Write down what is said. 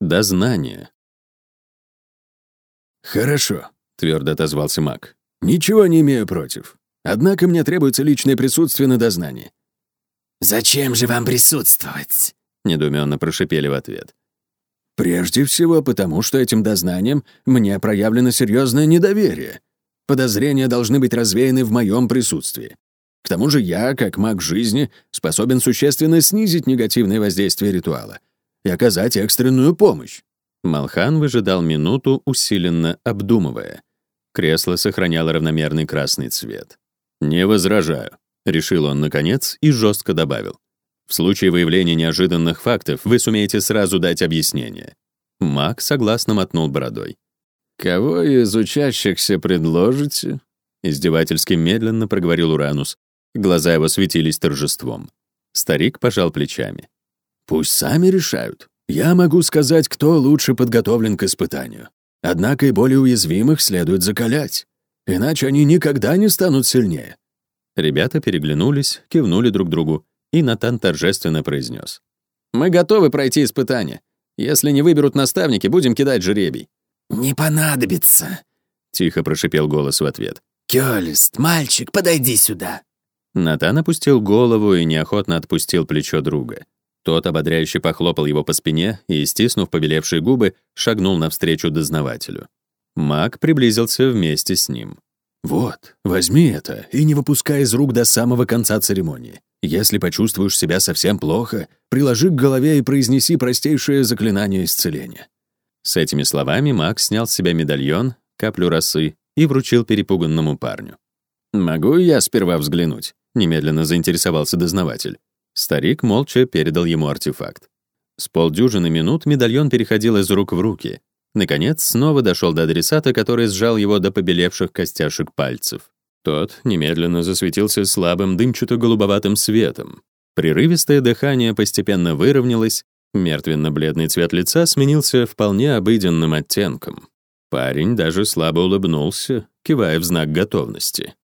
Дознание. «Хорошо», — твердо отозвался маг. «Ничего не имею против. Однако мне требуется личное присутствие на дознании». «Зачем же вам присутствовать?» — недоуменно прошипели в ответ. «Прежде всего потому, что этим дознанием мне проявлено серьезное недоверие. Подозрения должны быть развеяны в моем присутствии. К тому же я, как маг жизни, способен существенно снизить негативное воздействие ритуала и оказать экстренную помощь. Малхан выжидал минуту, усиленно обдумывая. Кресло сохраняло равномерный красный цвет. «Не возражаю», — решил он наконец и жестко добавил. «В случае выявления неожиданных фактов вы сумеете сразу дать объяснение». Маг согласно мотнул бородой. «Кого из учащихся предложите?» Издевательски медленно проговорил Уранус. Глаза его светились торжеством. Старик пожал плечами. «Пусть сами решают. Я могу сказать, кто лучше подготовлен к испытанию. Однако и более уязвимых следует закалять. Иначе они никогда не станут сильнее». Ребята переглянулись, кивнули друг другу, и Натан торжественно произнес. «Мы готовы пройти испытание. Если не выберут наставники, будем кидать жеребий». «Не понадобится», — тихо прошипел голос в ответ. «Кёлист, мальчик, подойди сюда». Натан опустил голову и неохотно отпустил плечо друга. Тот ободряюще похлопал его по спине и, стиснув побелевшие губы, шагнул навстречу дознавателю. Маг приблизился вместе с ним. «Вот, возьми это и не выпускай из рук до самого конца церемонии. Если почувствуешь себя совсем плохо, приложи к голове и произнеси простейшее заклинание исцеления. С этими словами маг снял с себя медальон, каплю росы и вручил перепуганному парню. «Могу я сперва взглянуть?» — немедленно заинтересовался дознаватель. Старик молча передал ему артефакт. С полдюжины минут медальон переходил из рук в руки. Наконец, снова дошел до адресата, который сжал его до побелевших костяшек пальцев. Тот немедленно засветился слабым дымчато-голубоватым светом. Прерывистое дыхание постепенно выровнялось, Мертвенно-бледный цвет лица сменился вполне обыденным оттенком. Парень даже слабо улыбнулся, кивая в знак готовности.